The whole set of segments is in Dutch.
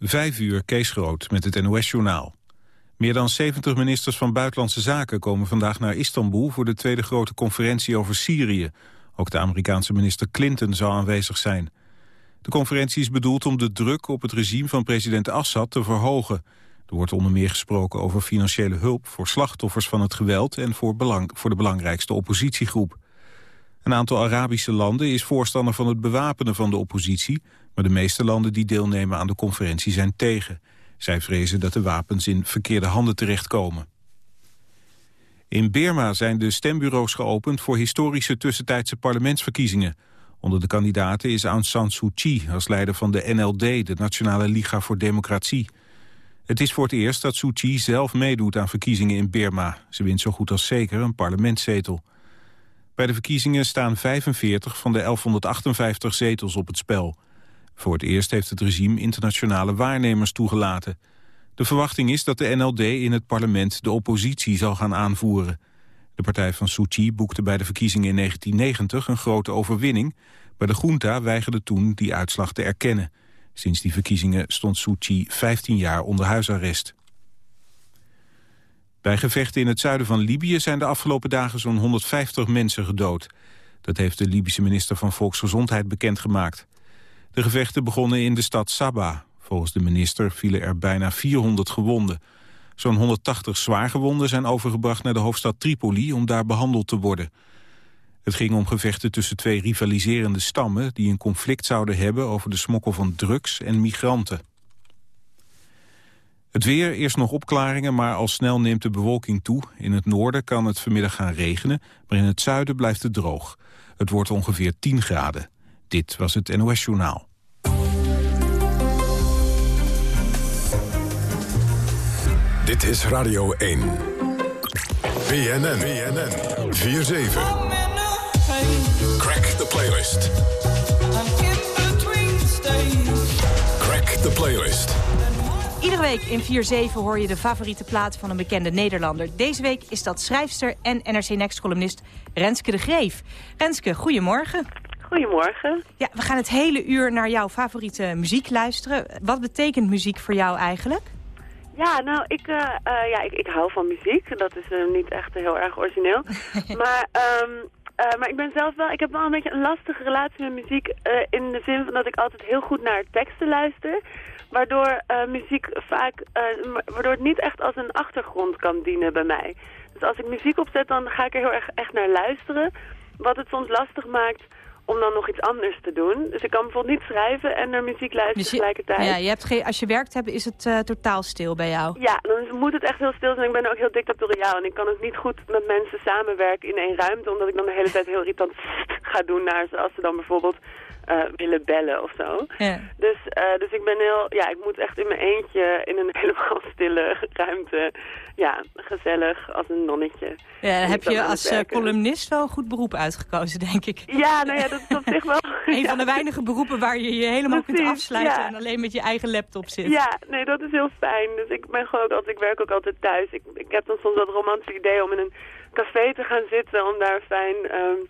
Vijf uur, Kees Groot, met het NOS-journaal. Meer dan 70 ministers van Buitenlandse Zaken komen vandaag naar Istanbul... voor de tweede grote conferentie over Syrië. Ook de Amerikaanse minister Clinton zal aanwezig zijn. De conferentie is bedoeld om de druk op het regime van president Assad te verhogen. Er wordt onder meer gesproken over financiële hulp... voor slachtoffers van het geweld en voor, belang, voor de belangrijkste oppositiegroep. Een aantal Arabische landen is voorstander van het bewapenen van de oppositie... maar de meeste landen die deelnemen aan de conferentie zijn tegen. Zij vrezen dat de wapens in verkeerde handen terechtkomen. In Birma zijn de stembureaus geopend voor historische tussentijdse parlementsverkiezingen. Onder de kandidaten is Aung San Suu Kyi als leider van de NLD, de Nationale Liga voor Democratie. Het is voor het eerst dat Suu Kyi zelf meedoet aan verkiezingen in Birma. Ze wint zo goed als zeker een parlementszetel. Bij de verkiezingen staan 45 van de 1158 zetels op het spel. Voor het eerst heeft het regime internationale waarnemers toegelaten. De verwachting is dat de NLD in het parlement de oppositie zal gaan aanvoeren. De partij van Suu boekte bij de verkiezingen in 1990 een grote overwinning... maar de junta weigerde toen die uitslag te erkennen. Sinds die verkiezingen stond Suu Kyi 15 jaar onder huisarrest. Bij gevechten in het zuiden van Libië zijn de afgelopen dagen zo'n 150 mensen gedood. Dat heeft de Libische minister van Volksgezondheid bekendgemaakt. De gevechten begonnen in de stad Sabah. Volgens de minister vielen er bijna 400 gewonden. Zo'n 180 zwaargewonden zijn overgebracht naar de hoofdstad Tripoli om daar behandeld te worden. Het ging om gevechten tussen twee rivaliserende stammen... die een conflict zouden hebben over de smokkel van drugs en migranten. Het weer, eerst nog opklaringen, maar al snel neemt de bewolking toe. In het noorden kan het vanmiddag gaan regenen, maar in het zuiden blijft het droog. Het wordt ongeveer 10 graden. Dit was het NOS Journaal. Dit is Radio 1. BNN, BNN, 4-7. Crack the playlist. Crack the playlist. Iedere week in 4-7 hoor je de favoriete plaat van een bekende Nederlander. Deze week is dat schrijfster en NRC Next-columnist Renske de Greef. Renske, goedemorgen. Goedemorgen. Ja, we gaan het hele uur naar jouw favoriete muziek luisteren. Wat betekent muziek voor jou eigenlijk? Ja, nou, ik, uh, uh, ja, ik, ik hou van muziek. Dat is uh, niet echt heel erg origineel. maar, um, maar ik ben zelf wel, ik heb wel een beetje een lastige relatie met muziek. in de zin van dat ik altijd heel goed naar teksten luister. Waardoor muziek vaak, waardoor het niet echt als een achtergrond kan dienen bij mij. Dus als ik muziek opzet, dan ga ik er heel erg echt naar luisteren. Wat het soms lastig maakt om dan nog iets anders te doen. Dus ik kan bijvoorbeeld niet schrijven en naar muziek luisteren dus tegelijkertijd. Ja, je hebt geen, als je werkt hebt, is het uh, totaal stil bij jou? Ja, dan moet het echt heel stil zijn. Ik ben ook heel dictatoriaal en ik kan ook niet goed met mensen samenwerken in één ruimte, omdat ik dan de hele tijd heel irritant ga doen naar ze als ze dan bijvoorbeeld uh, willen bellen of zo. Ja. Dus, uh, dus ik ben heel, ja, ik moet echt in mijn eentje in een helemaal stille ruimte, ja, gezellig als een nonnetje. Ja, dan heb je als uh, columnist wel een goed beroep uitgekozen, denk ik. Ja, nou ja, dat is op zich wel. een ja. van de weinige beroepen waar je je helemaal Precies, kunt afsluiten ja. en alleen met je eigen laptop zit. Ja, nee, dat is heel fijn. Dus ik ben gewoon ook altijd, ik werk ook altijd thuis. Ik, ik heb dan soms dat romantische idee om in een café te gaan zitten, om daar fijn... Um,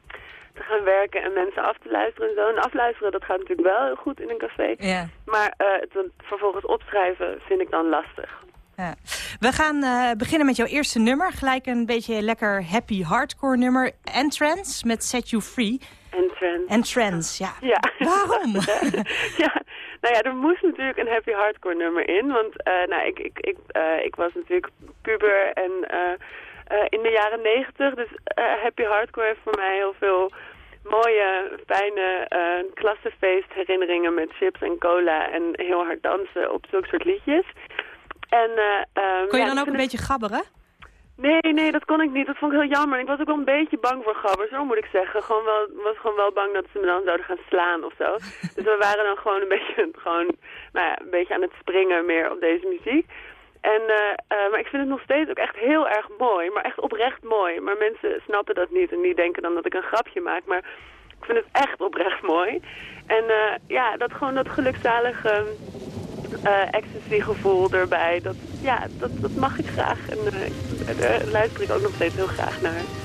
te gaan werken en mensen af te luisteren en zo. En afluisteren, dat gaat natuurlijk wel heel goed in een café. Ja. Maar uh, het vervolgens opschrijven vind ik dan lastig. Ja. We gaan uh, beginnen met jouw eerste nummer. Gelijk een beetje lekker happy hardcore nummer. Entrance met Set You Free. Entrance. Entrance, ja. ja. Waarom? ja, nou ja, er moest natuurlijk een happy hardcore nummer in. Want uh, nou, ik, ik, ik, ik was natuurlijk puber en... Uh, in de jaren negentig. Dus uh, Happy Hardcore heeft voor mij heel veel mooie, fijne uh, klassenfeest herinneringen met chips en cola en heel hard dansen op zulke soort liedjes. En, um, kon je ja, dan ook een beetje gabberen? Nee, nee, dat kon ik niet. Dat vond ik heel jammer. Ik was ook wel een beetje bang voor gabber, zo moet ik zeggen. Gewoon wel, was gewoon wel bang dat ze me dan zouden gaan slaan of zo. dus we waren dan gewoon een beetje, gewoon, nou ja, een beetje aan het springen meer op deze muziek. En, uh, maar ik vind het nog steeds ook echt heel erg mooi, maar echt oprecht mooi. Maar mensen snappen dat niet en die denken dan dat ik een grapje maak, maar ik vind het echt oprecht mooi. En uh, ja, dat gewoon dat gelukzalige ecstasy-gevoel erbij, dat, ja, dat, dat mag ik graag. En daar luister ik ook nog steeds heel graag naar.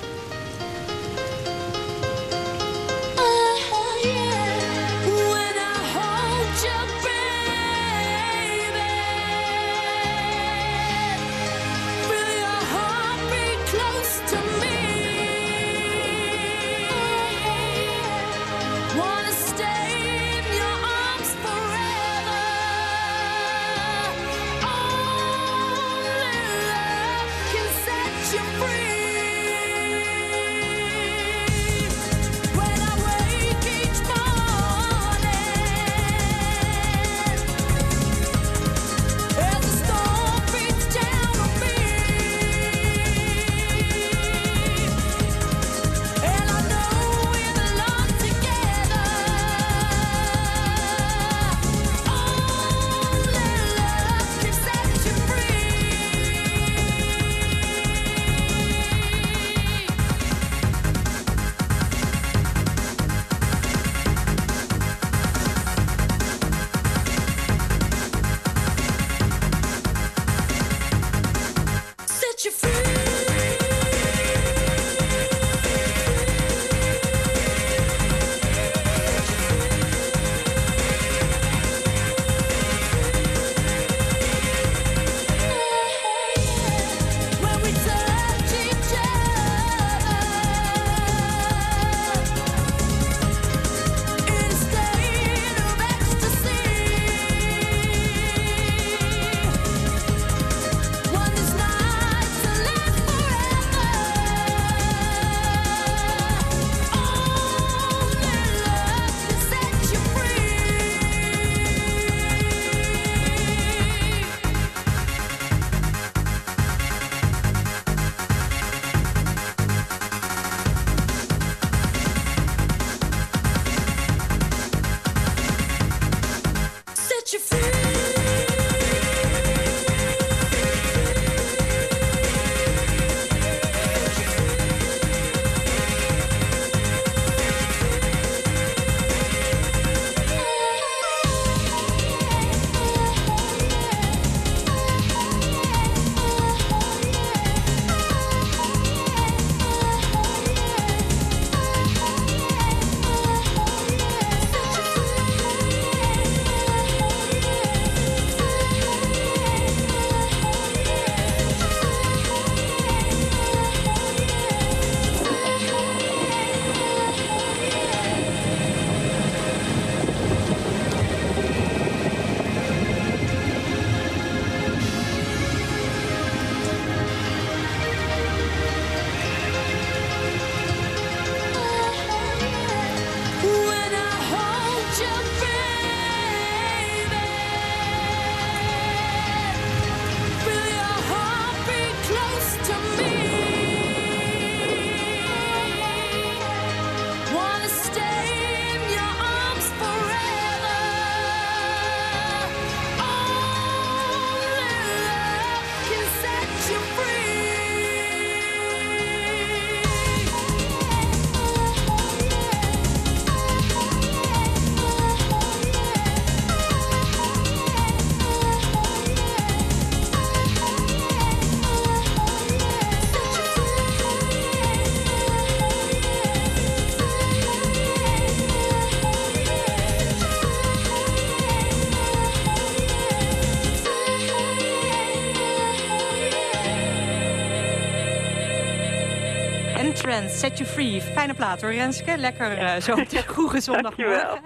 Set You Free. Fijne plaat hoor, Renske. Lekker uh, zo op de goede zondagmorgen.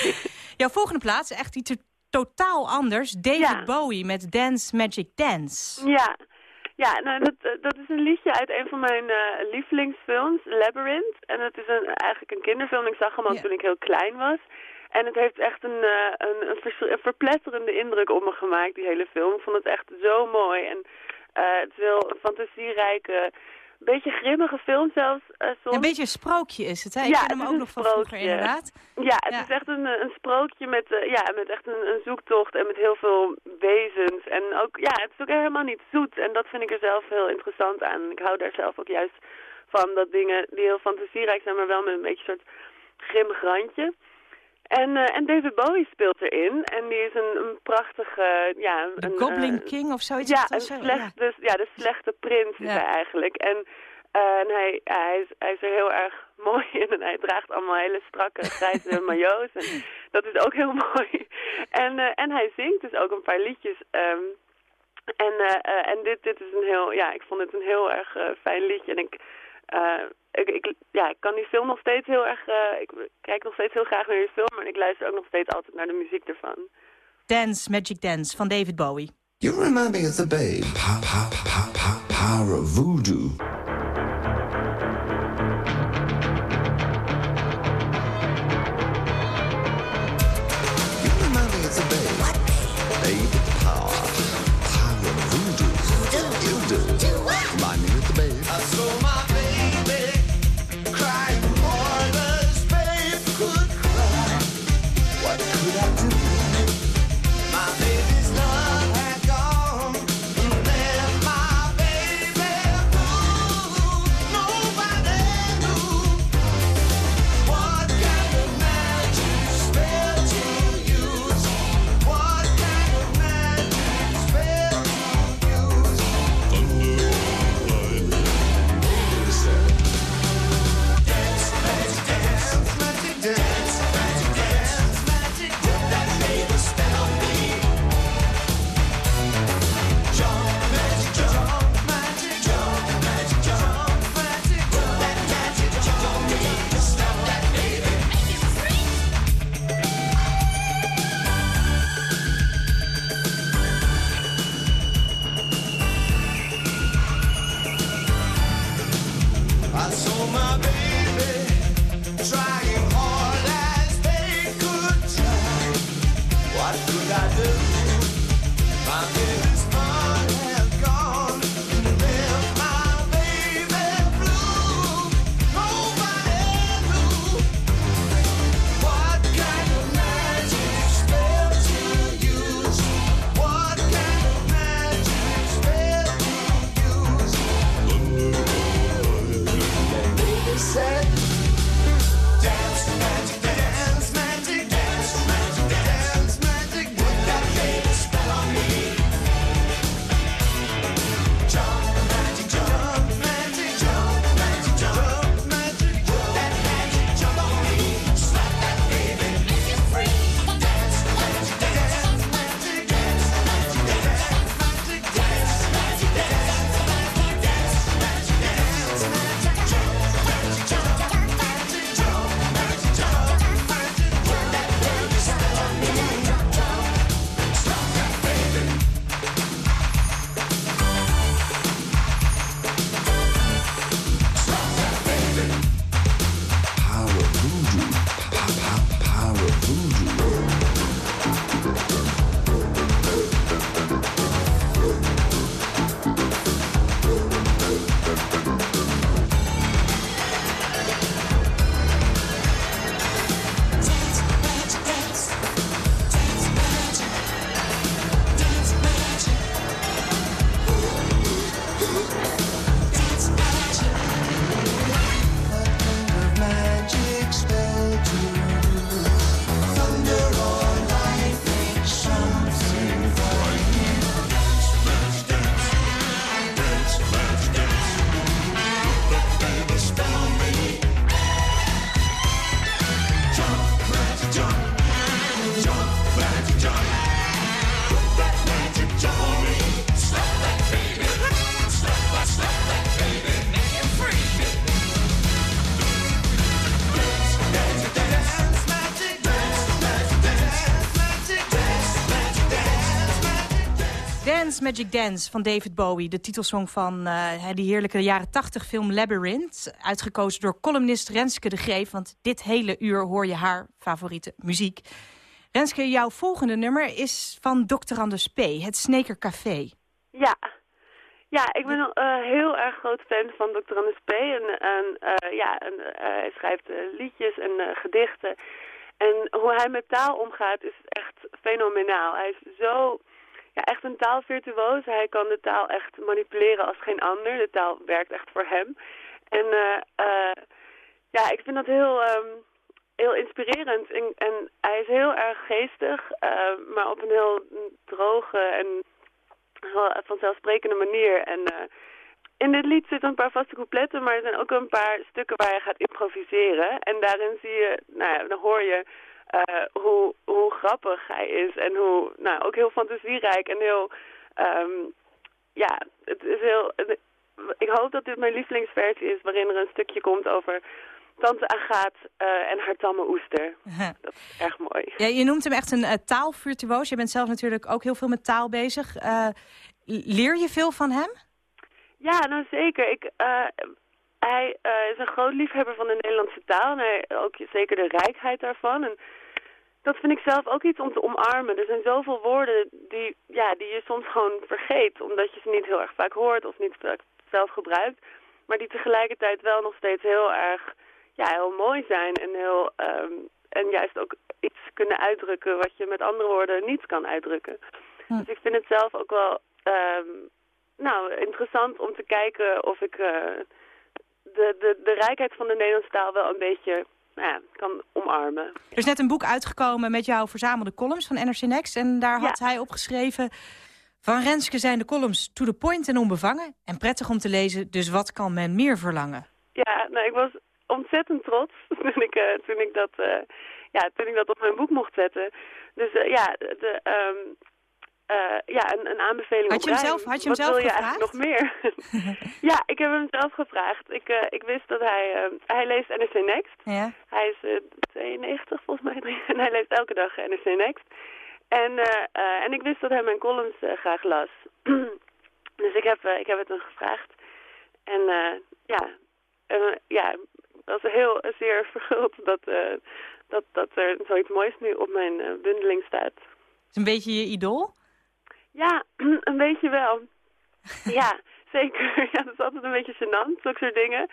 Jouw volgende plaats, echt iets totaal anders. David Bowie met Dance Magic Dance. Ja, ja nou, dat, eh, dat is een liedje uit een van mijn uh, lievelingsfilms, Labyrinth. En het is een, eigenlijk een kinderfilm. Ik zag hem al toen ik heel klein was. En het heeft echt een, een, een, verpletterende indruk op me gemaakt, die hele film. Ik vond het echt zo mooi. En het is heel een fantasierijke beetje grimmige film zelfs. Uh, Een beetje een sprookje is het, hè? Ik ja, ken hem ook nog van vroeger, inderdaad. Ja, het is echt een, een sprookje met, uh, ja, met echt een, een, zoektocht en met heel veel wezens. En ook, ja, het is ook helemaal niet zoet. En dat vind ik er zelf heel interessant aan. Ik hou daar zelf ook juist van, dat dingen die heel fantasierijk zijn, maar wel met een beetje een soort grimmig randje. En, uh, en David Bowie speelt erin. En die is een, een prachtige... Ja, een, Goblin uh, King of zoiets? Ja, een slecht, ja. Dus, ja, de slechte prins is hij eigenlijk. En, uh, en hij, ja, hij, is, hij is er heel erg mooi in. En hij draagt allemaal hele strakke grijze majo's. En dat is ook heel mooi. En, en hij zingt dus ook een paar liedjes... Um, en en dit, dit is een heel, ja, ik vond het een heel erg fijn liedje. En ik, uh, ik, ik, ja, ik kan die film nog steeds heel erg... Uh, ik kijk nog steeds heel graag naar die film... en ik luister ook nog steeds altijd naar de muziek ervan. Dance, Magic Dance van David Bowie. You remind me of the babe. Pa, pa, pa, pa, power of voodoo. Magic Dance van David Bowie. De titelsong van uh, die heerlijke jaren 80 film Labyrinth. Uitgekozen door columnist Renske de Greef. Want dit hele uur hoor je haar favoriete muziek. Renske, jouw volgende nummer is van Dr. Anders P. Het Sneker Café. Ja. Ja, ik ben een uh, heel erg groot fan van Dr. Anders P. En, uh, ja, en, hij schrijft liedjes en gedichten. En hoe hij met taal omgaat is echt fenomenaal. Hij is zo ja, echt een taalvirtuoos. Hij kan de taal echt manipuleren als geen ander. De taal werkt echt voor hem. En uh, uh, ja, ik vind dat heel, um, heel inspirerend. En, en, hij is heel erg geestig, uh, maar op een heel droge en vanzelfsprekende manier. En in dit lied zitten een paar vaste coupletten, maar er zijn ook een paar stukken waar je gaat improviseren. En daarin zie je, nou ja, dan hoor je uh, hoe, hoe grappig hij is. En hoe, nou, ook heel fantasierijk en heel, um, ja, het is heel, ik hoop dat dit mijn lievelingsversie is waarin er een stukje komt over Tante Agaat uh, en haar tamme oester. Dat is erg mooi. Ja, je noemt hem echt een uh, taalvirtuoos. Je bent zelf natuurlijk ook heel veel met taal bezig. Uh, leer je veel van hem? Ja, nou zeker. Ik, hij is een groot liefhebber van de Nederlandse taal. En hij, ook zeker de rijkheid daarvan. En dat vind ik zelf ook iets om te omarmen. Er zijn zoveel woorden die, ja, die je soms gewoon vergeet. Omdat je ze niet heel erg vaak hoort of niet zelf gebruikt. Maar die tegelijkertijd wel nog steeds heel erg ja, heel mooi zijn. En, heel, um, en juist ook iets kunnen uitdrukken wat je met andere woorden niet kan uitdrukken. Hm. Dus ik vind het zelf ook wel um, nou, interessant om te kijken of ik uh, de, de, de rijkheid van de Nederlandse taal wel een beetje nou ja, kan omarmen. Er is net een boek uitgekomen met jouw verzamelde columns van NRC Next. En daar had hij opgeschreven... Van Renske zijn de columns to the point en onbevangen. En prettig om te lezen, dus wat kan men meer verlangen? Ja, nou, ik was ontzettend trots toen ik, uh, toen ik, dat, uh, ja, toen ik dat op mijn boek mocht zetten. Dus uh, ja, de, um, uh, ja, een, een aanbeveling had je hem zelf, Had je hem Wat zelf wil je eigenlijk nog meer? ja, ik heb hem zelf gevraagd. Ik, uh, ik wist dat hij... Uh, hij leest NRC Next. Ja. Hij is 92 volgens mij. En hij leest elke dag NRC Next. En, en ik wist dat hij mijn columns graag las. dus ik heb, ik heb het hem gevraagd. En ja, ja, dat was heel zeer verguld dat, dat, dat er zoiets moois nu op mijn bundeling staat. Is een beetje je idool? Ja, een beetje wel. ja, zeker. Ja, dat is altijd een beetje gênant, zulke soort dingen.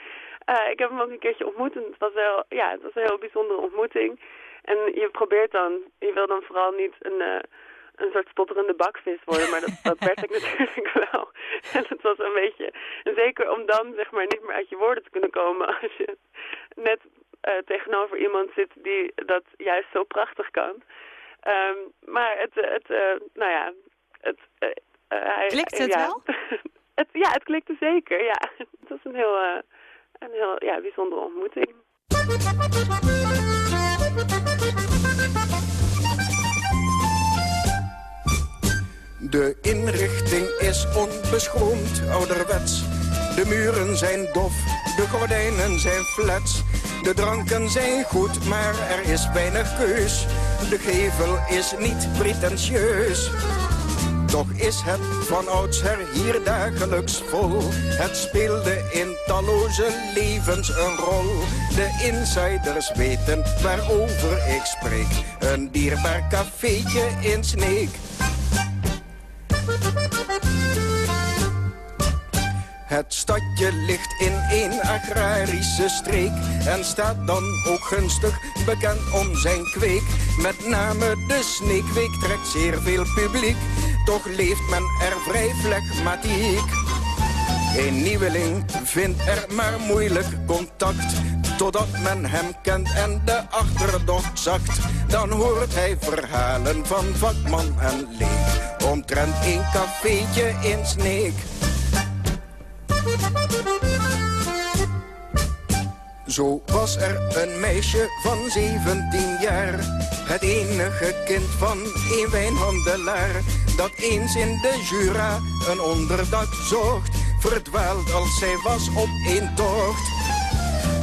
Uh, ik heb hem ook een keertje ontmoet en het was, wel, ja, het was een heel bijzondere ontmoeting. En je probeert dan, je wil dan vooral niet een, uh, een soort stotterende bakvis worden, maar dat, dat werd ik natuurlijk wel. En het was een beetje, en zeker om dan zeg maar niet meer uit je woorden te kunnen komen als je net uh, tegenover iemand zit die dat juist zo prachtig kan. Um, maar het, het uh, nou ja, het, uh, hij, Klikt het ja. wel? het, ja, het klikte zeker, ja. Het was een heel, uh, een heel ja, bijzondere ontmoeting. De inrichting is onbeschoond, ouderwets. De muren zijn dof, de gordijnen zijn flats. De dranken zijn goed, maar er is weinig keus. De gevel is niet pretentieus. Toch is het van oudsher hier dagelijks vol. Het speelde in talloze levens een rol. De insiders weten waarover ik spreek. Een dierbaar cafeetje in Sneek. Het stadje ligt in een agrarische streek en staat dan ook gunstig bekend om zijn kweek. Met name de sneekweek trekt zeer veel publiek, toch leeft men er vrij flegmatiek. Een nieuweling vindt er maar moeilijk contact, totdat men hem kent en de achterdocht zakt. Dan hoort hij verhalen van vakman en leek, omtrent een cafeetje in Sneek. Zo was er een meisje van 17 jaar. Het enige kind van een wijnhandelaar. Dat eens in de Jura een onderdak zocht. Verdwaald als zij was op een tocht.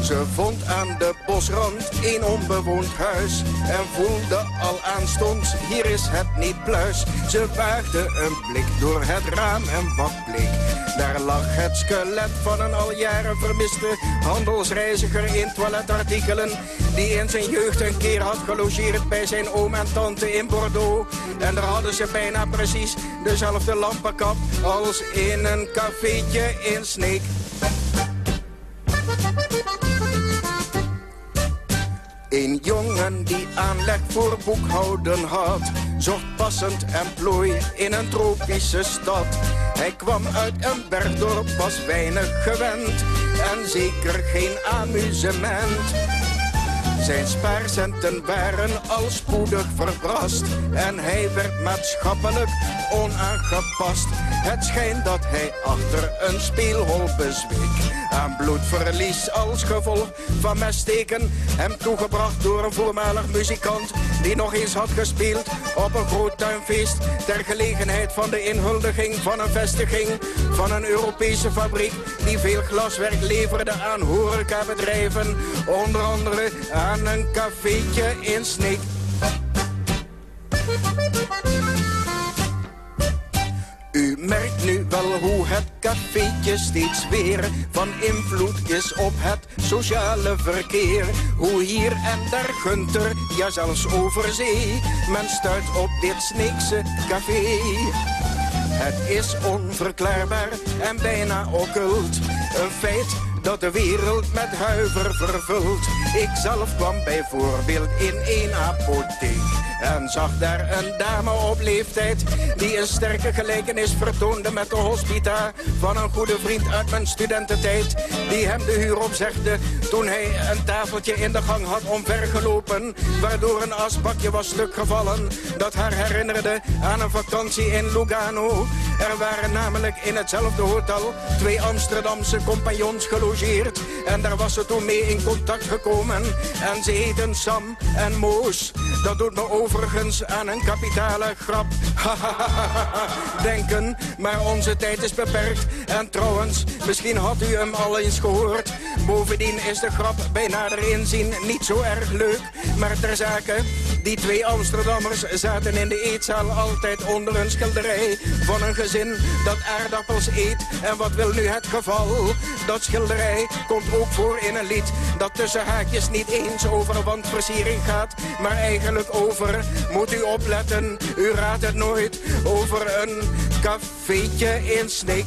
Ze vond aan de bosrand een onbewoond huis en voelde al aanstonds, hier is het niet pluis. Ze waagde een blik door het raam en wat bleek. Daar lag het skelet van een al jaren vermiste handelsreiziger in toiletartikelen. Die in zijn jeugd een keer had gelogeerd bij zijn oom en tante in Bordeaux. En daar hadden ze bijna precies dezelfde lampenkap als in een cafeetje in Sneek. Een jongen die aanleg voor boekhouden had, zocht passend emplooi in een tropische stad. Hij kwam uit een bergdorp, was weinig gewend en zeker geen amusement. Zijn spaarcenten waren al spoedig verbrast en hij werd maatschappelijk onaangepast. Het schijnt dat hij achter een speelhol bezweek. Aan bloedverlies als gevolg van messteken. Hem toegebracht door een voormalig muzikant die nog eens had gespeeld op een groot tuinfeest. Ter gelegenheid van de inhuldiging van een vestiging van een Europese fabriek die veel glaswerk leverde aan horecabedrijven. Onder andere aan een cafeetje in Sneek. Merkt nu wel hoe het cafeetje steeds weer van invloed is op het sociale verkeer. Hoe hier en daar Gunter, ja zelfs over zee, men stuit op dit Sneekse café. Het is onverklaarbaar en bijna occult. Een feit dat de wereld met huiver vervult. Ik zelf kwam bijvoorbeeld in één apotheek en zag daar een dame op leeftijd die een sterke gelijkenis vertoonde met de hospita van een goede vriend uit mijn studententijd. Die hem de huur opzegde toen hij een tafeltje in de gang had omvergelopen. Waardoor een asbakje was stuk gevallen dat haar herinnerde aan een vakantie in Lugano. Er waren namelijk in hetzelfde hotel twee Amsterdamse compagnons En daar was ze toen mee in contact gekomen. En ze heten Sam en Moos. Dat doet me overigens aan een kapitale grap. Denken, maar onze tijd is beperkt. En trouwens, misschien had u hem al eens gehoord. Bovendien is de grap bij nader inzien niet zo erg leuk. Maar ter zake, die twee Amsterdammers zaten in de eetzaal altijd onder een schilderij van een gezin dat aardappels eet. En wat wil nu het geval? Dat schilderij komt ook voor in een lied dat tussen haakjes niet eens over wandversiering gaat, maar eigenlijk over, moet u opletten, u raadt het nooit, over een cafeetje in Sneek.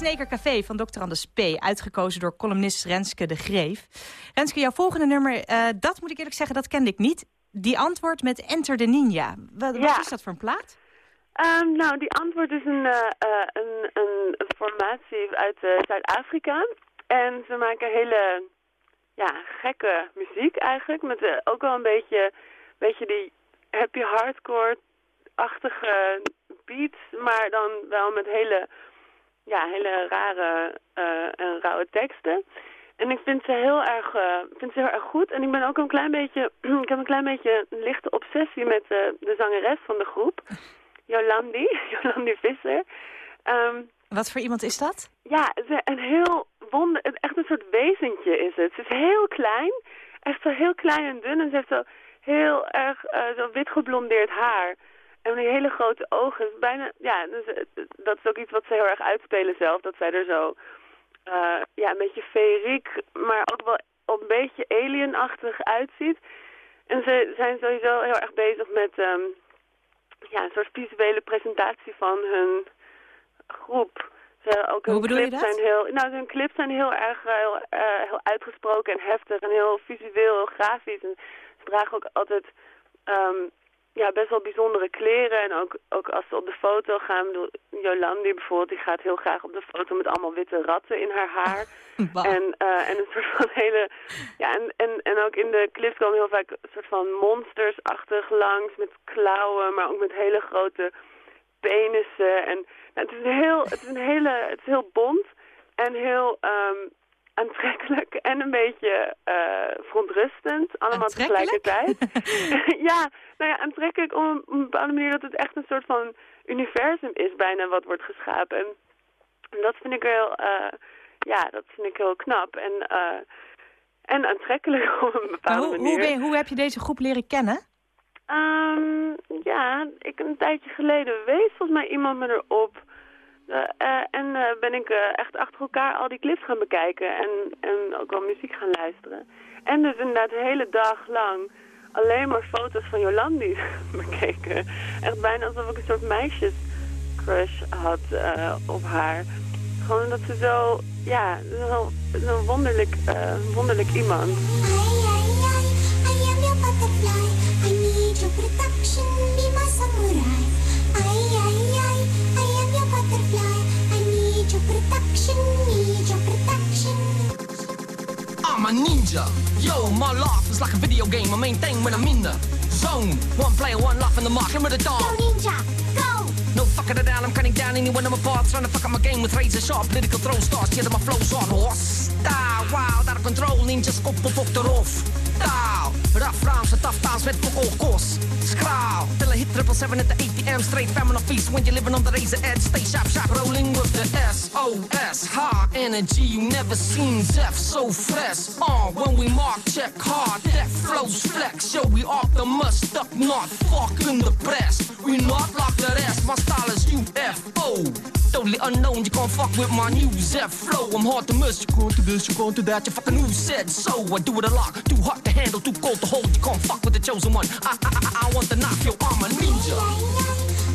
Sneker Café van Dr. Anders P. Uitgekozen door columnist Renske de Greef. Renske, jouw volgende nummer, uh, dat moet ik eerlijk zeggen, dat kende ik niet. Die antwoord met Enter de Ninja. Wat, Ja. is dat voor een plaat? Ehm, nou, die antwoord is een, eh, eh, een, een formatie uit eh, Zuid-Afrika. En ze maken hele ja, gekke muziek eigenlijk. Met ook wel een beetje, beetje die happy hardcore-achtige beats. Maar dan wel met hele, ja, hele rare en rauwe teksten. En ik vind ze heel erg, eh, vind ze heel erg goed. En ik ben ook een klein beetje, ik heb een klein beetje een lichte obsessie met eh, de zangeres van de groep. Jolandi, Jolandi Visser. Ehm, Wat voor iemand is dat? ja, ze- een heel wonder, echt een soort wezentje is het. Ze is heel klein, echt zo heel klein en dun. En ze heeft zo heel erg eh, zo wit geblondeerd haar. En die hele grote ogen. Bijna, ja, dus, dat is ook iets wat ze heel erg uitspelen zelf. Dat zij er zo, eh, ja, een beetje feeriek, maar ook wel een beetje alienachtig uitziet. En ze zijn sowieso heel erg bezig met ehm, ja, een soort visuele presentatie van hun groep. Ze, ook hun Hoe bedoel je clips dat? Zijn heel, nou, hun clips zijn heel erg eh, heel, eh, heel uitgesproken en heftig en heel visueel, heel grafisch. En ze dragen ook altijd ehm, ja, best wel bijzondere kleren. En ook, ook als ze op de foto gaan, Jolandi bijvoorbeeld, die gaat heel graag op de foto met allemaal witte ratten in haar haar. En, eh, en een soort van hele... Ja, en, en, en ook in de clips komen heel vaak een soort van monstersachtig langs met klauwen, maar ook met hele grote penissen. En nou, het is een heel, het is een hele, het is heel bont en heel, ehm, aantrekkelijk en een beetje uh, verontrustend. Allemaal tegelijkertijd. ja, nou ja, aantrekkelijk om een bepaalde manier dat het echt een soort van universum is bijna wat wordt geschapen. En dat vind ik heel, uh, ja, dat vind ik heel knap. En, uh, en aantrekkelijk op een bepaalde hoe, manier. Hoe, ben, hoe heb je deze groep leren kennen? Um, ja, ik een tijdje geleden wees volgens mij iemand me erop. Uh, uh, en uh, ben ik echt achter elkaar al die clips gaan bekijken en, en ook wel muziek gaan luisteren. En dus inderdaad de hele dag lang alleen maar foto's van Jolandi bekeken. Echt bijna alsof ik een soort meisjescrush had op haar. Gewoon dat ze zo, ja, zo'n zo wonderlijk, wonderlijk iemand. Protection, need your protection. I'm a ninja. Yo, my life is like a video game. My main thing when I'm in the zone. One player, one life in the market with a dog. Go ninja, go! No fucking it down, I'm cutting down anyone in my path. Trying to fuck up my game with razor sharp political throw stars. Yeah, my flow's on horse. Style, wild, out of control. Ninjas kop of eraf. Taal, raf Vlaamse taftaals met vogelkos. Skraal, till I hit triple seven at the ATM. Straight feminine feast when you're living on the razor edge. Stay sharp, sharp, rolling with the SOS. High energy, you never seen Zeph so fresh. Uh, when we mark, check hard, that flows flex. Yo, we off the must stuck, not fucking the press. We not like the rest, my style is UFO. Totally unknown, you can't fuck with my new Zeph flow. I'm hard to miss, you can't do this, you can't do that. You fucking who said so? I do it a lot, too hot to handle, too cold hold. You can't fuck with the chosen one. I, I, I, I want the knock, yo, I'm a ninja.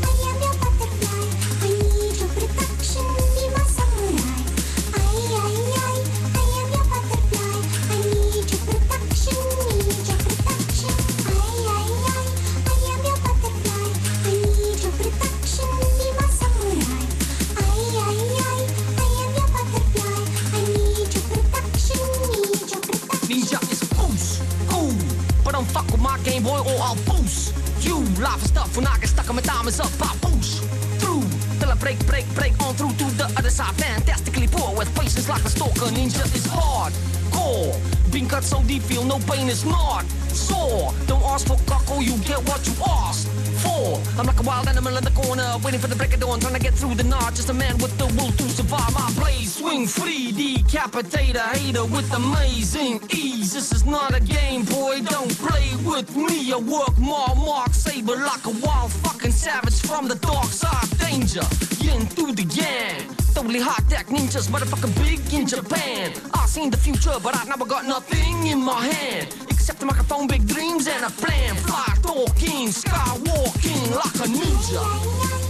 Game Boy or I'll boost you. I get stuck on my time is up. I boost through till I break, break, break on through to the other side. Fantastically poor with patience like a stalker. Ninja is hard core. Being cut so deep, feel no pain is not sore. Don't ask for cockle, you get what you ask for. I'm like a wild animal in the corner, waiting for the break of dawn, trying to get through the night. Just a man with the will to survive. My blaze swing free, decapitate a hater with amazing ease. This is not a game, boy. Don't play with me. I work more, mark saber like a wild fucking savage from the dark side. Danger, yin through the yang. Totally hot tech ninjas, motherfucking big in Japan. I seen the future, but I never got nothing in my hand. Except a microphone, big dreams, and a plan. Fly talking, skywalking like a ninja.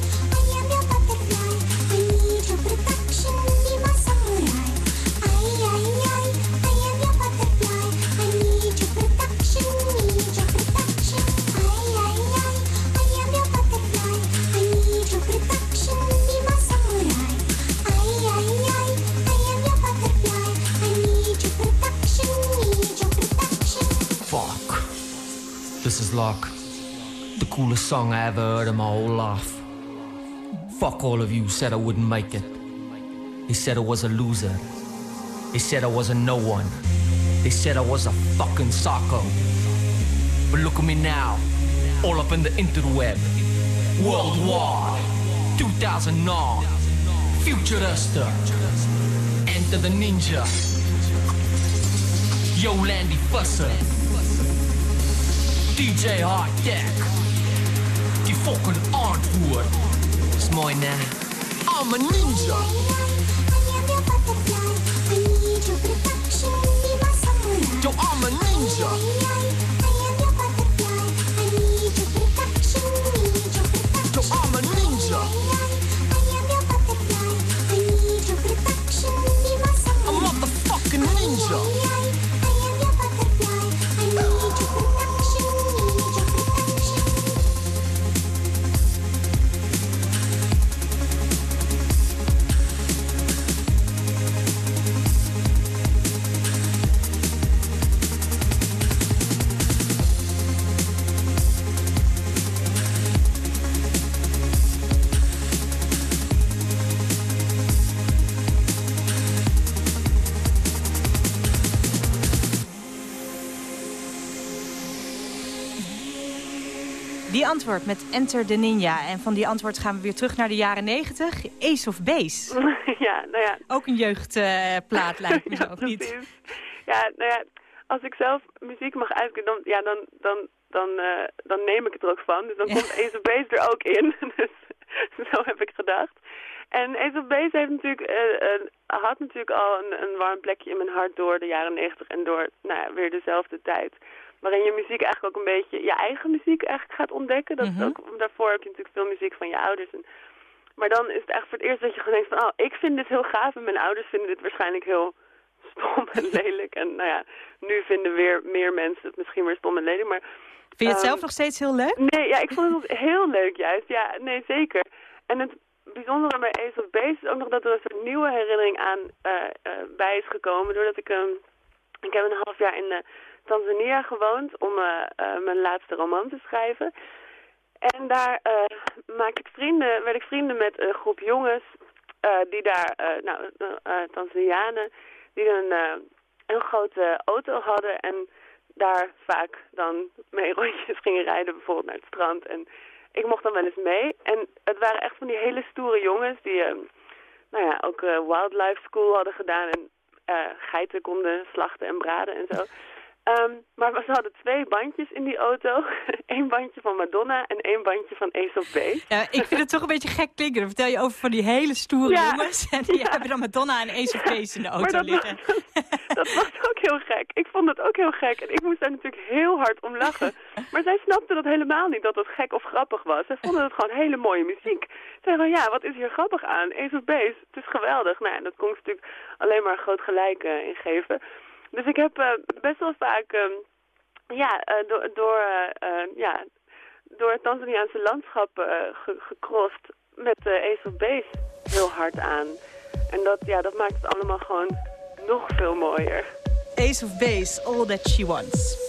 Like the coolest song I ever heard in my whole life. Fuck all of you said I wouldn't make it. They said I was a loser. They said I was a no one. They said I was a fucking psycho. But look at me now, all up in the interweb. Worldwide, 2009, Futurista, Enter the Ninja, Yo Landy Fusser, DJ Hard Deck, die fucking antwoord is mooi, ne? I'm a ninja. Yo, I'm a ninja. Die antwoord met Enter the Ninja. En van die antwoord gaan we weer terug naar de jaren 90. Ace of Base. ja, nou ja. Ook een jeugdplaat uh, lijkt me zo, of niet? Ja, nou ja, als ik zelf muziek mag uitkiezen, dan, ja, dan, dan, dan, uh, dan neem ik het er ook van. Dus dan komt Ace of Base er ook in. dus zo heb ik gedacht. En Ace of Base heeft natuurlijk, uh, had natuurlijk al een, een warm plekje in mijn hart door de jaren 90 en door nou ja, weer dezelfde tijd waarin je muziek eigenlijk ook een beetje je eigen muziek eigenlijk gaat ontdekken. Dat mm -hmm. ook, daarvoor heb je natuurlijk veel muziek van je ouders. En, maar dan is het echt voor het eerst dat je gewoon denkt van, oh, ik vind dit heel gaaf en mijn ouders vinden dit waarschijnlijk heel stom en lelijk. En nou ja, nu vinden weer meer mensen het misschien weer stom en lelijk, maar... Vind je het um, zelf nog steeds heel leuk? Nee, ja, ik vond het heel leuk juist. Ja, nee, zeker. En het bijzondere bij Ace of Base is ook nog dat er een soort nieuwe herinnering aan uh, uh, bij is gekomen. Doordat ik, um, ik heb een half jaar in uh, Tanzania gewoond om mijn laatste roman te schrijven. En daar maakte ik vrienden, werd ik vrienden met een groep jongens die daar, nou, Tanzanianen, die een, een grote auto hadden en daar vaak dan mee rondjes gingen rijden, bijvoorbeeld naar het strand. En ik mocht dan wel eens mee. En het waren echt van die hele stoere jongens die nou ja, ook wildlife school hadden gedaan en geiten konden slachten en braden en zo. Um, maar we hadden twee bandjes in die auto. Eén bandje van Madonna en één bandje van Ace of Base. Ja, ik vind het toch een beetje gek klinken. Dan vertel je over van die hele stoere ja. jongens. En die ja. hebben dan Madonna en Ace of Base in de auto dat liggen. Was, dat was ook heel gek. Ik vond dat ook heel gek. En ik moest daar natuurlijk heel hard om lachen. Maar zij snapten dat helemaal niet, dat het gek of grappig was. Zij vonden het gewoon hele mooie muziek. Zeiden van, ja, wat is hier grappig aan? Ace of Base, het is geweldig. Nou, en dat kon ik natuurlijk alleen maar groot gelijk uh, in geven. Dus ik heb uh, best wel vaak, uh, ja, uh, door, door, ja, door het Tanzaniaanse landschap ge gecrossed met de Ace of Base heel hard aan. En dat, ja, dat maakt het allemaal gewoon nog veel mooier. Ace of Base, All That She Wants.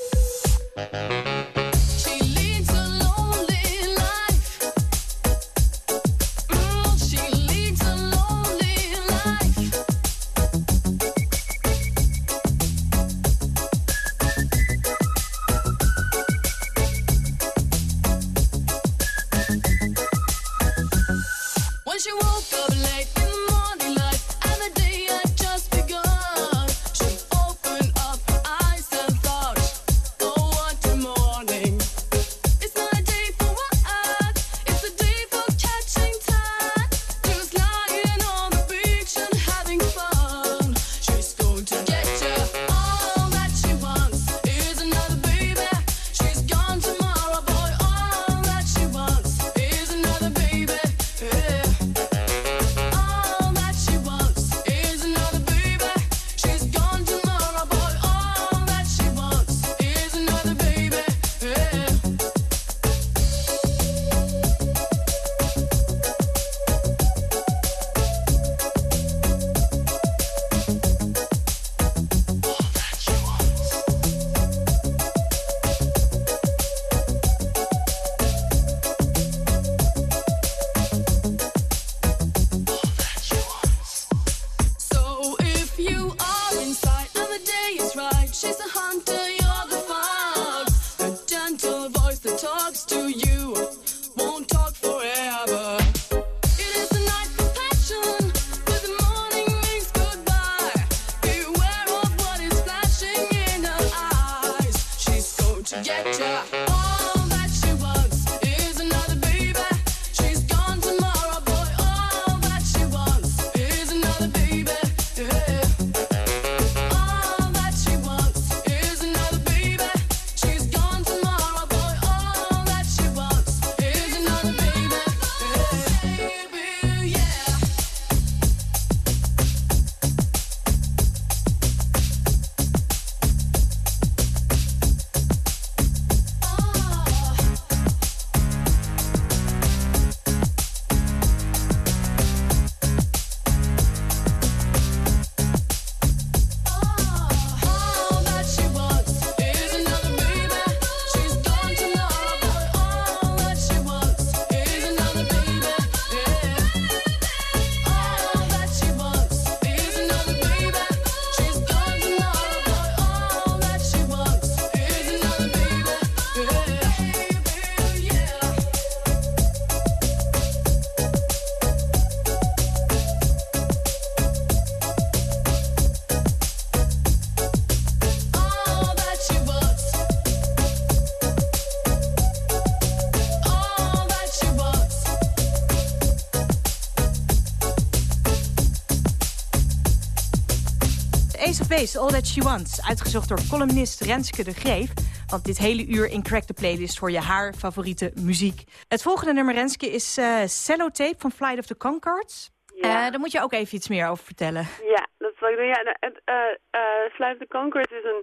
Space, All That She Wants. Uitgezocht door columnist Renske de Greef. Want dit hele uur in Crack the Playlist voor je haar favoriete muziek. Het volgende nummer, Renske, is uh, Cellotape van Flight of the Conchords. Ja. Uh, daar moet je ook even iets meer over vertellen. Ja, dat zal ik doen. Ja, nou, het, uh, Flight of the Conchords is een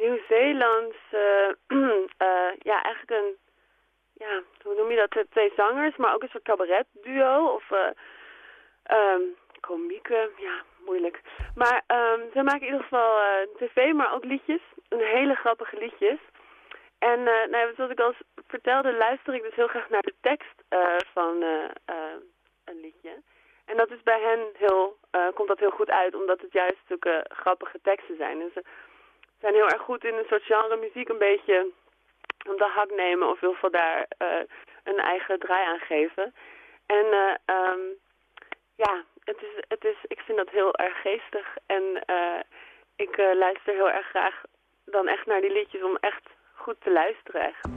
Nieuw-Zeelands... ja, eigenlijk een... Ja, hoe noem je dat? Twee zangers, maar ook een soort cabaretduo. Of... Um, komieken, ja, moeilijk. Maar um, ze maken in ieder geval uh, tv, maar ook liedjes. Een hele grappige liedjes. En uh, nou, zoals ik al vertelde, luister ik dus heel graag naar de tekst uh, van een liedje. En dat is bij hen heel, komt dat heel goed uit, omdat het juist zulke grappige teksten zijn. En ze zijn heel erg goed in een soort genre muziek een beetje om de hak nemen of heel veel daar een eigen draai aan geven. En um, ja, het is, het is, ik vind dat heel erg geestig. En uh, ik uh, luister heel erg graag dan echt naar die liedjes om echt goed te luisteren. Echt.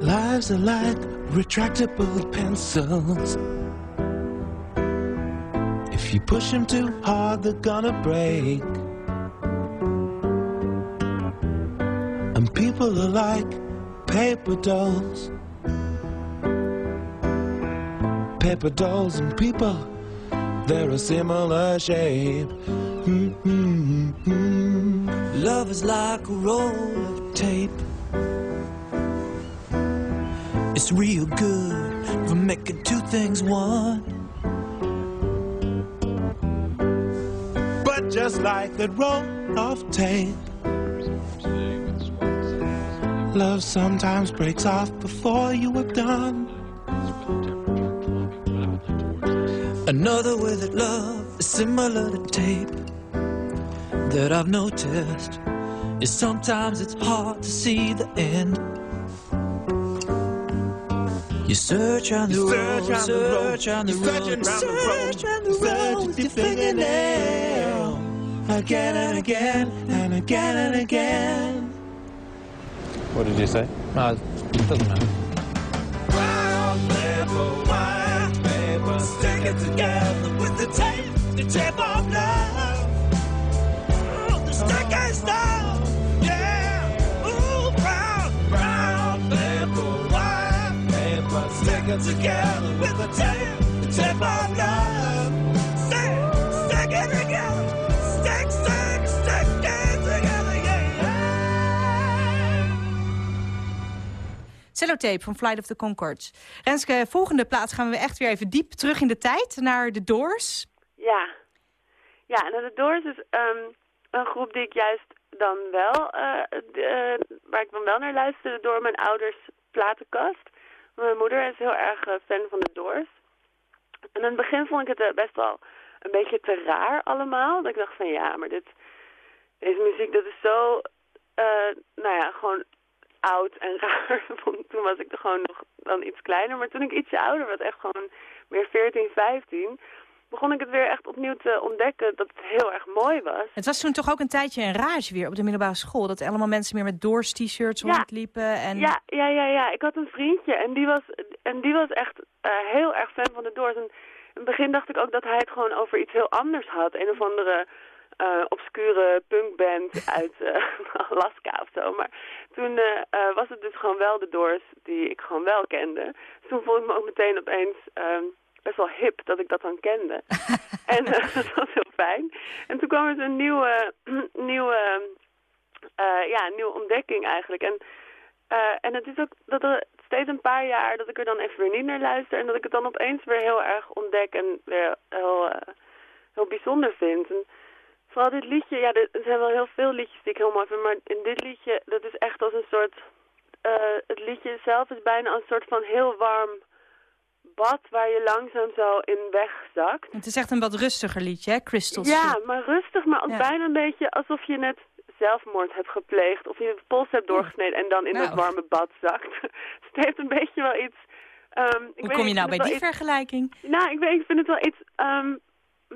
Lives are like retractable pencils. If you push them too hard, they're gonna break. And people are like paper dolls. Paper dolls and people they're a similar shape. Mm -hmm -hmm. Love is like a roll of tape. It's real good for making two things one. But just like that roll of tape, love sometimes breaks off before you are done. Another way that love is similar to tape that I've noticed is sometimes it's hard to see the end. You search on the road, search on the road, search on the road with your fingernail again and again and again and again. What did you say? No, it doesn't matter. It together with the tape, the tape of love. Ooh, the stick is down, yeah. Ooh, brown, brown paper, white paper. Stick it together with the tape, the tape of love. Cellotape van Flight of the Concords. Renske, volgende plaats gaan we echt weer even diep terug in de tijd naar de Doors. Ja, ja en de Doors is um, een groep die ik juist dan wel, uh, uh, waar ik dan wel naar luisterde door mijn ouders platenkast. Mijn moeder is heel erg uh, fan van de Doors. En in het begin vond ik het best wel een beetje te raar allemaal. Dat ik dacht van ja, maar dit, deze muziek dat is zo, nou ja, gewoon oud en raar. Toen was ik er gewoon nog dan iets kleiner. Maar toen ik ietsje ouder werd, echt gewoon meer 14, 15... begon ik het weer echt opnieuw te ontdekken dat het heel erg mooi was. Het was toen toch ook een tijdje een rage weer op de middelbare school. Dat allemaal mensen meer met Doors t-shirts ja. rondliepen. En... Ja, ja, ja, ja. Ik had een vriendje en die was, en die was echt uh, heel erg fan van de Doors. En in het begin dacht ik ook dat hij het gewoon over iets heel anders had. Een of andere uh, obscure punkband uit uh, Alaska of zo. Maar toen uh, was het dus gewoon wel de Doors die ik gewoon wel kende. Dus toen voelde ik me ook meteen opeens ehm, best wel hip dat ik dat dan kende. en dat was heel fijn. En toen kwam er een nieuwe, nieuwe, ja, nieuwe ontdekking eigenlijk. En, en het is ook dat er steeds een paar jaar dat ik er dan even weer niet naar luister. En dat ik het dan opeens weer heel erg ontdek en weer heel, heel bijzonder vind. En, Vooral dit liedje, ja, er zijn wel heel veel liedjes die ik heel mooi vind, maar in dit liedje, dat is echt als een soort, uh, het liedje zelf is bijna een soort van heel warm bad waar je langzaam zo in wegzakt. Het is echt een wat rustiger liedje, hè, Crystal Ja, maar rustig, maar bijna een beetje alsof je net zelfmoord hebt gepleegd of je de pols hebt doorgesneden en dan in nou. dat warme bad zakt. dus het heeft een beetje wel iets... Um, ik Hoe kom je nou bij die vergelijking? Nou, ik, weet, ik vind het wel iets... Um,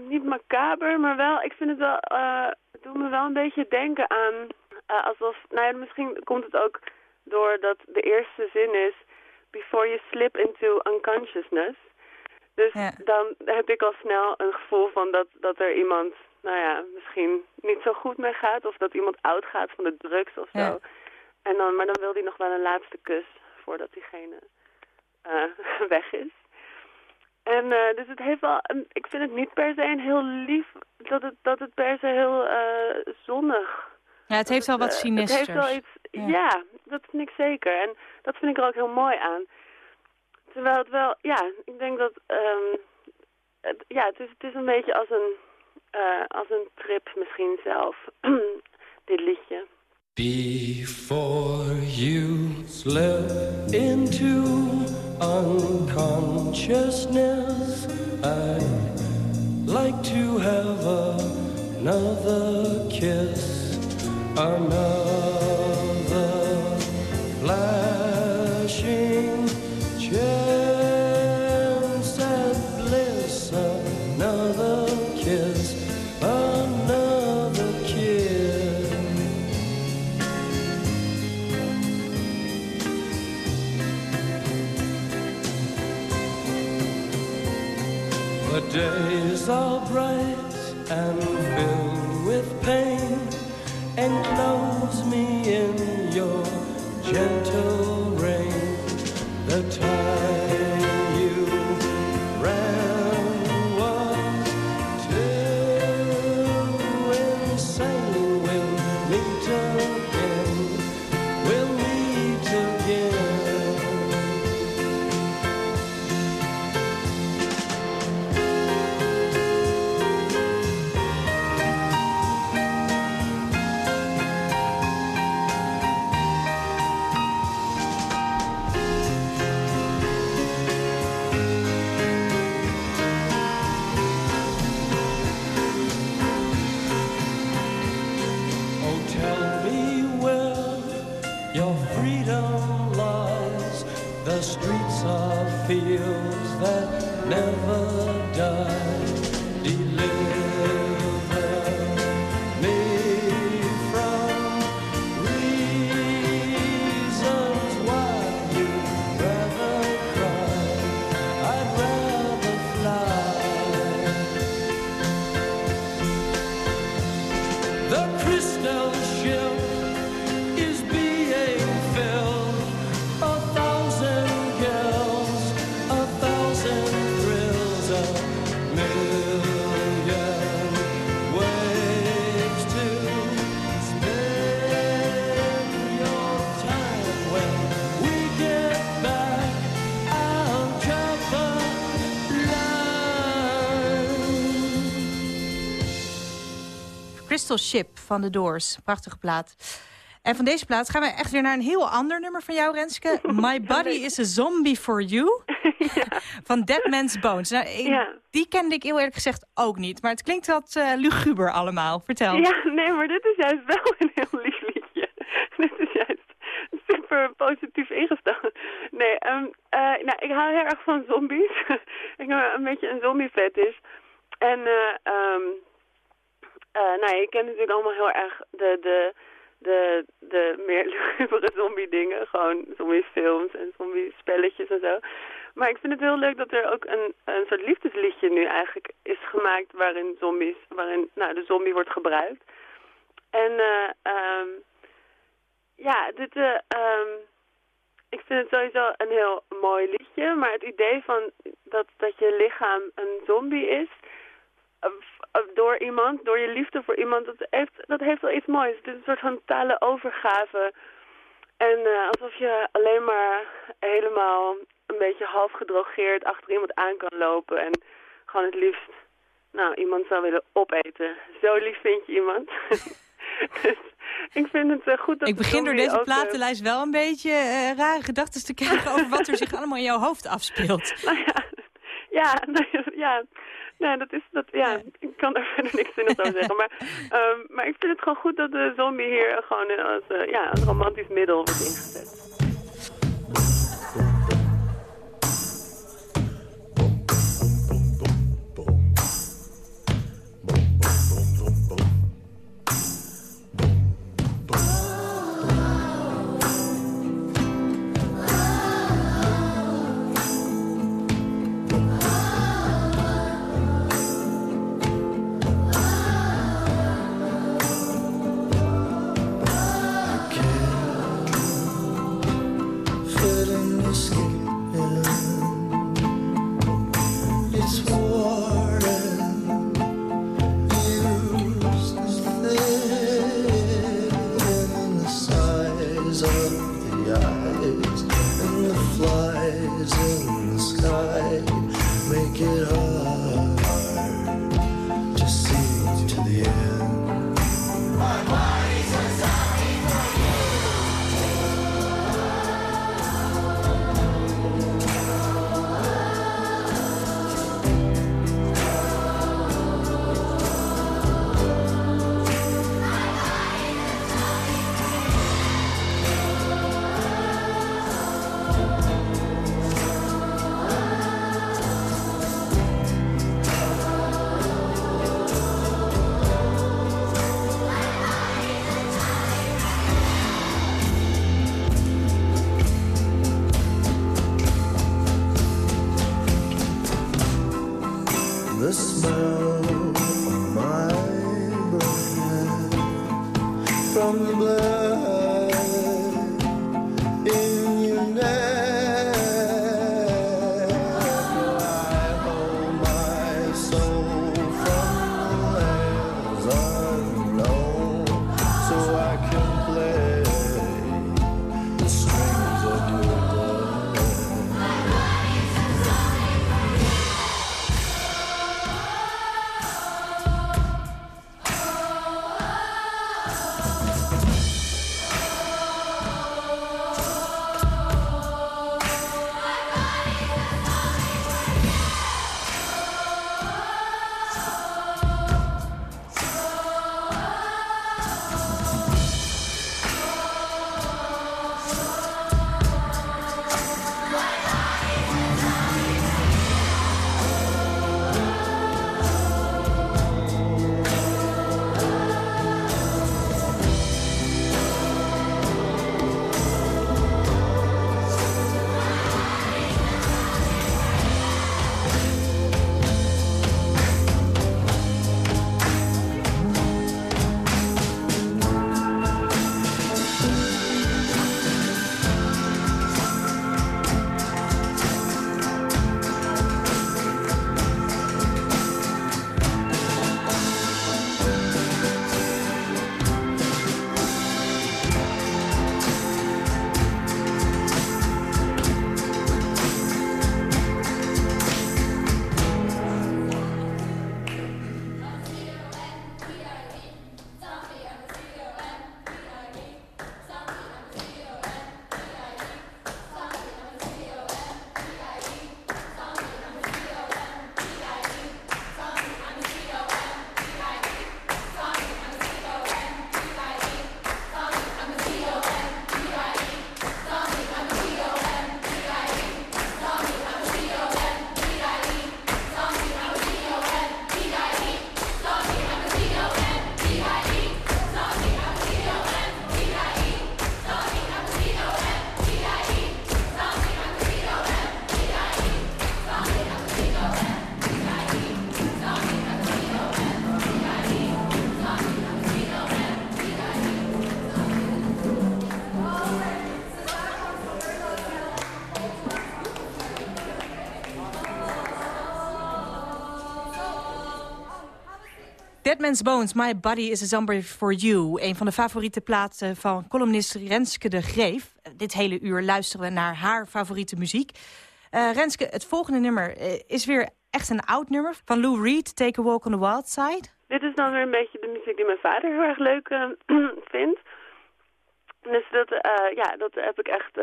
niet macaber, maar wel, ik vind het wel, uh, het doet me wel een beetje denken aan, uh, alsof, nou ja, misschien komt het ook doordat de eerste zin is, before you slip into unconsciousness. Dus dan heb ik al snel een gevoel van dat, dat er iemand nou ja, misschien niet zo goed mee gaat. Of dat iemand oud gaat van de drugs of zo. Ja. En dan, maar dan wil hij nog wel een laatste kus voordat diegene eh, weg is. En eh, dus het heeft wel, een, ik vind het niet per se een heel lief, dat het, dat het per se heel eh, zonnig. Ja, het heeft wel wat Eh, sinisters. Het heeft wel iets, Ja. ja. dat vind ik zeker. En dat vind ik er ook heel mooi aan. Terwijl het wel, ja, ik denk dat, ehm, het, ja, het is, het is een beetje als een, eh, als een trip misschien zelf, dit liedje. Before you slip into unconsciousness, I'd like to have another kiss, another flashing your freedom lies. The streets are fields that never die. Crystal Ship van The Doors. Prachtige plaat. En van deze plaat gaan we echt weer naar een heel ander nummer van jou, Renske. My Body is a Zombie for You. Van Dead Man's Bones. Nou, ik- Ja. Die kende ik heel eerlijk gezegd ook niet. Maar het klinkt wat eh, luguber allemaal. Vertel. Ja, nee, maar dit is juist wel een heel lief liedje. dit is juist super positief ingesteld. Nee, ehm, eh, nou, ik hou heel erg van zombies. ik heb een beetje een zombie-fetish. En, eh, ehm, eh, nou, je kent natuurlijk allemaal heel erg de, de, de, de meer lugubere zombie-dingen. Gewoon zombie-films en zombie-spelletjes en zo. Maar ik vind het heel leuk dat er ook een, een soort liefdesliedje nu eigenlijk is gemaakt waarin zombies, waarin nou, de zombie wordt gebruikt. En eh ehm, ja, dit, eh, ehm, ik vind het sowieso een heel mooi liedje, maar het idee van dat, dat je lichaam een zombie is, door iemand, door je liefde voor iemand, dat heeft, dat heeft wel iets moois. Het is een soort van totale overgave. En eh, alsof je alleen maar helemaal een beetje half gedrogeerd achter iemand aan kan lopen en gewoon het liefst, nou, iemand zou willen opeten. Zo lief vind je iemand. dus ik vind het eh, goed dat Ik begin door deze eh, platenlijst wel een beetje eh, rare gedachten te krijgen... over wat er zich allemaal in jouw hoofd afspeelt. Nou ja, ja, ja. Nee, dat is, dat, ja, ik kan daar verder niks in over zeggen. Maar, ehm, maar ik vind het gewoon goed dat de zombie hier gewoon als, eh, ja, als romantisch middel wordt ingezet. Dead Man's Bones, My Body is a Zombie for You. Een van de favoriete plaatsen van columnist Renske de Greef. Dit hele uur luisteren we naar haar favoriete muziek. Eh, Renske, het volgende nummer eh, is weer echt een oud nummer. Van Lou Reed, Take a Walk on the Wild Side. Dit is dan weer een beetje de muziek die mijn vader heel erg leuk eh, vindt. Dus dat, ja, dat heb ik echt...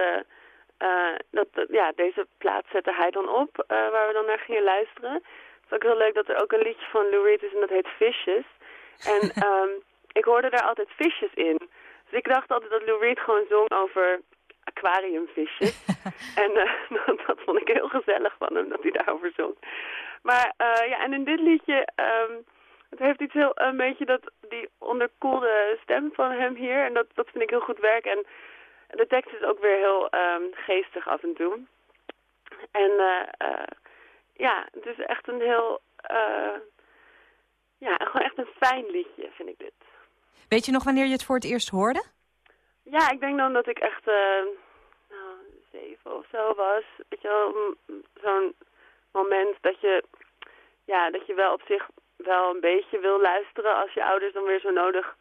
dat, ja, deze plaat zette hij dan op, waar we dan naar gingen luisteren. Het is ook heel leuk dat er ook een liedje van Lou Reed is en dat heet Fishes. En ehm, ik hoorde daar altijd visjes in. Dus ik dacht altijd dat Lou Reed gewoon zong over aquariumvisjes. en eh, dat, vond ik heel gezellig van hem, dat hij daarover zong. Maar eh, ja, en in dit liedje, ehm, het heeft iets heel, een beetje dat, die onderkoelde stem van hem hier. En dat, dat vind ik heel goed werk. En de tekst is ook weer heel ehm, geestig af en toe. En eh, ja, het is echt een heel, eh, ja, gewoon echt een fijn liedje, vind ik dit. Weet je nog wanneer je het voor het eerst hoorde? Ja, ik denk dan dat ik echt eh, nou, zeven of zo was. Weet je wel, zo'n moment dat je, ja, dat je wel op zich wel een beetje wil luisteren als je ouders dan weer zo nodig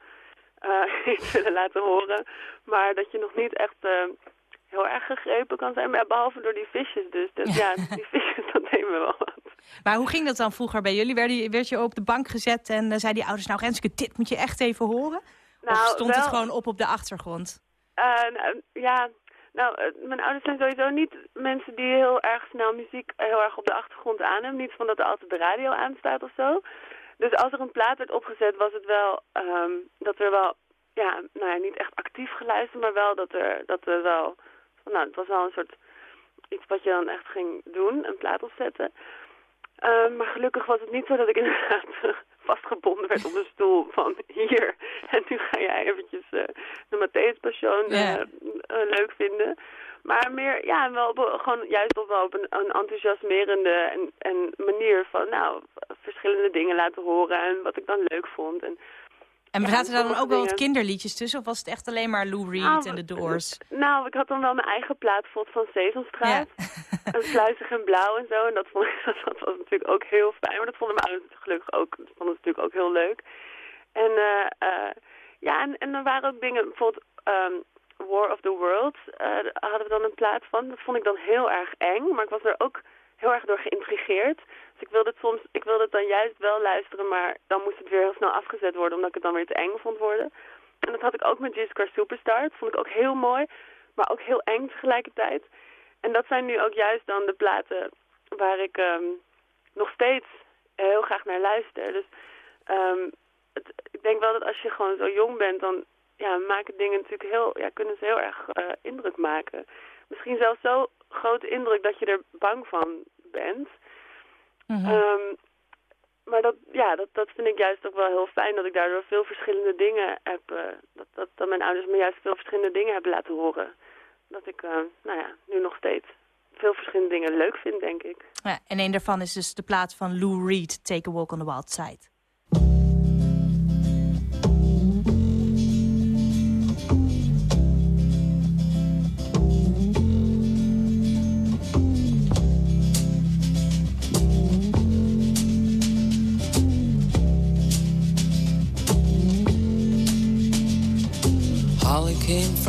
eh, iets willen laten horen. Maar dat je nog niet echt heel erg gegrepen kan zijn, maar ja, behalve door die visjes dus. Dus ja, die visjes, dat nemen we wel wat. Maar hoe ging dat dan vroeger bij jullie? Werd je, werd je op de bank gezet en uh, zei die ouders... nou Renske, dit moet je echt even horen? Nou, of stond wel, het gewoon op op de achtergrond? Uh, nou, ja, nou, uh, mijn ouders zijn sowieso niet mensen die heel erg snel muziek heel erg op de achtergrond aan hebben. Niet van dat er altijd de radio aanstaat of zo. Dus als er een plaat werd opgezet, was het wel um, dat er wel, ja, nou ja, niet echt actief geluisterd, maar wel dat er, dat er wel, nou, het was wel een soort iets wat je dan echt ging doen, een plaat opzetten. Um, maar gelukkig was het niet zo dat ik inderdaad vastgebonden werd op een stoel van hier. En nu ga jij eventjes uh, de Matthäus Passion yeah. uh, leuk vinden. Maar meer, ja, wel op, gewoon juist op, wel op een, een enthousiasmerende en, en manier van, nou, verschillende dingen laten horen en wat ik dan leuk vond. En, en ja, zaten er dan ook wel wat kinderliedjes tussen? Of was het echt alleen maar Lou Reed nou, en de Doors? Nou, ik had dan wel mijn eigen plaat van Sesamstraat. Ja. en Sluizig en Blauw en zo. En dat, vond ik, dat, was natuurlijk ook heel fijn. Maar dat vonden mijn ouders gelukkig ook. Dat vonden natuurlijk ook heel leuk. En uh, uh, ja, en, en er waren ook dingen, bijvoorbeeld um, War of the Worlds uh, hadden we dan een plaat van. Dat vond ik dan heel erg eng. Maar ik was er ook heel erg door geïntrigeerd. Dus ik wilde het soms, ik wilde het dan juist wel luisteren, maar dan moest het weer heel snel afgezet worden, omdat ik het dan weer te eng vond worden. En dat had ik ook met Jesus Superstar. Dat vond ik ook heel mooi, maar ook heel eng tegelijkertijd. En dat zijn nu ook juist dan de platen waar ik um, nog steeds heel graag naar luister. Dus um, het, ik denk wel dat als je gewoon zo jong bent, dan ja, maken dingen natuurlijk heel, ja, kunnen ze heel erg uh, indruk maken. Misschien zelfs zo grote indruk dat je er bang van bent. Mm -hmm. um, maar dat, ja, dat, dat vind ik juist ook wel heel fijn, dat ik daardoor veel verschillende dingen heb, uh, dat, dat, dat mijn ouders me juist veel verschillende dingen hebben laten horen. Dat ik, uh, nou ja, nu nog steeds veel verschillende dingen leuk vind, denk ik. Ja, en een daarvan is dus de plaat van Lou Reed, Take a Walk on the Wild Side.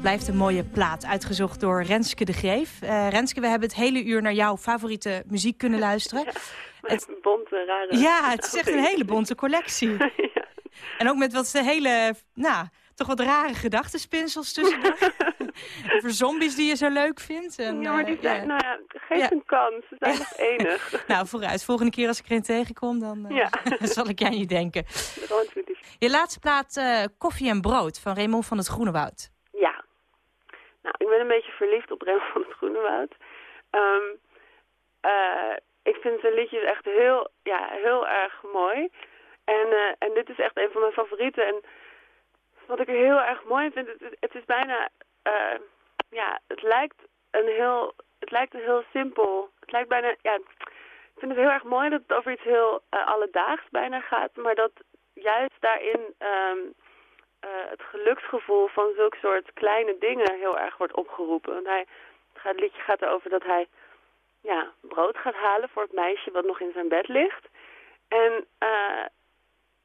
Blijft een mooie plaat. Uitgezocht door Renske de Greef. Uh, Renske, we hebben het hele uur naar jouw favoriete muziek kunnen luisteren. Ja, het, bonte, rare... Ja, het is echt een hele bonte collectie. ja. En ook met wat hele, nou, toch wat rare gedachtenspinsels tussendoor. Over zombies die je zo leuk vindt. En, ja, maar die zijn, uh, nou ja, geef een kans. Ze zijn nog enig. nou, vooruit. Volgende keer als ik erin tegenkom, dan uh, zal ik aan je denken. Je laatste plaat uh, Koffie en Brood van Raymond van het Groenewoud. Ja. Ik ben een beetje verliefd op Raymond van het Groenewoud. Um, ik vind zijn liedjes echt heel, ja, heel erg mooi. En, uh, en dit is echt een van mijn favorieten. En wat ik heel erg mooi vind, het, het is bijna, uh, ja, het lijkt een heel, het lijkt een heel simpel, het lijkt bijna, ja, ik vind het heel erg mooi dat het over iets heel alledaags bijna gaat, maar dat juist daarin uh, het geluksgevoel van zulke soort kleine dingen heel erg wordt opgeroepen. Want hij, het liedje gaat erover dat hij ja, brood gaat halen voor het meisje wat nog in zijn bed ligt. En, uh,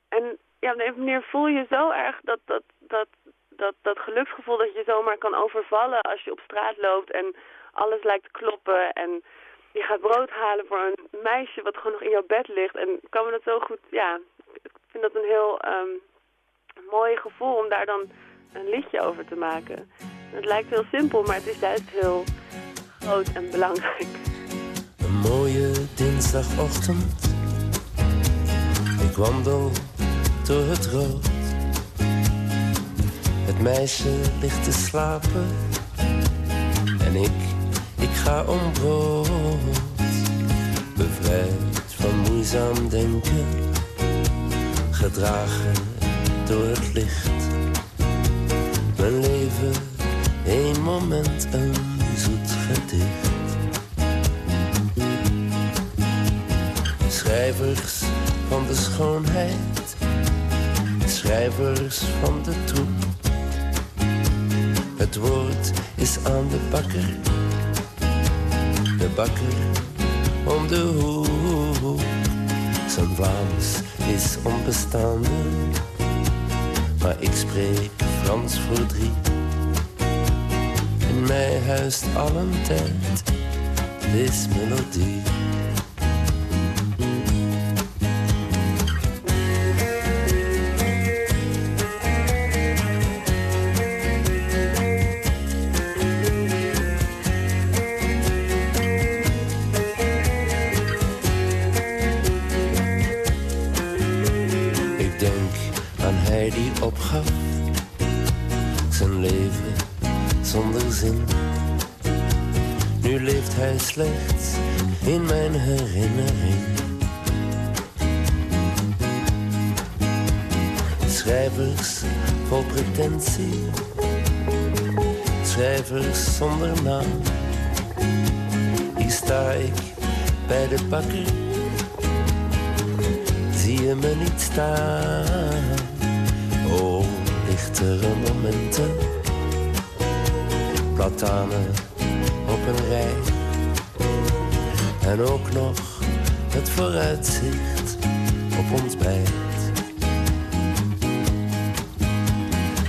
en ja, op een manier voel je zo erg dat, dat, dat, dat, dat geluksgevoel dat je zomaar kan overvallen als je op straat loopt en alles lijkt te kloppen en je gaat brood halen voor een meisje wat gewoon nog in jouw bed ligt. En kan me dat zo goed, ja, ik vind dat een heel um, mooi gevoel om daar dan een liedje over te maken. Het lijkt heel simpel, maar het is juist heel groot en belangrijk. Een mooie dinsdagochtend. Ik wandel door het rood. Het meisje ligt te slapen. En ik, ik ga om brood. Bevrijd van moeizaam denken. Gedragen door het licht. Mijn leven, één moment, een zoet gedicht. Schrijvers van de schoonheid, schrijvers van de troep. Het woord is aan de bakker, de bakker om de hoek. Zijn Vlaams is onbestaande, maar ik spreek Frans voor drie. In mij huist allen tijd, deze melodie. Zonder naam. Hier sta ik bij de bakker, zie je me niet staan. Oh, lichtere momenten, platanen op een rij en ook nog het vooruitzicht op beid.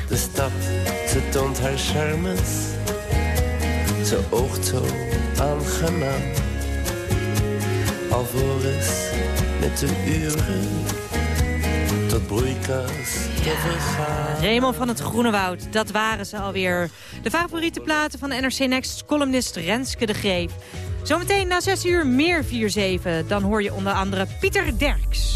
De stad, ze toont haar charmes. Ze oogt zo aangenaam. alvorens met de uren tot broeikas te vergaan. Raymond van het Groene Woud, dat waren ze alweer. De favoriete platen van NRC Next columnist Renske de Greef. Zometeen na 6 uur meer 4-7. Dan hoor je onder andere Pieter Derks.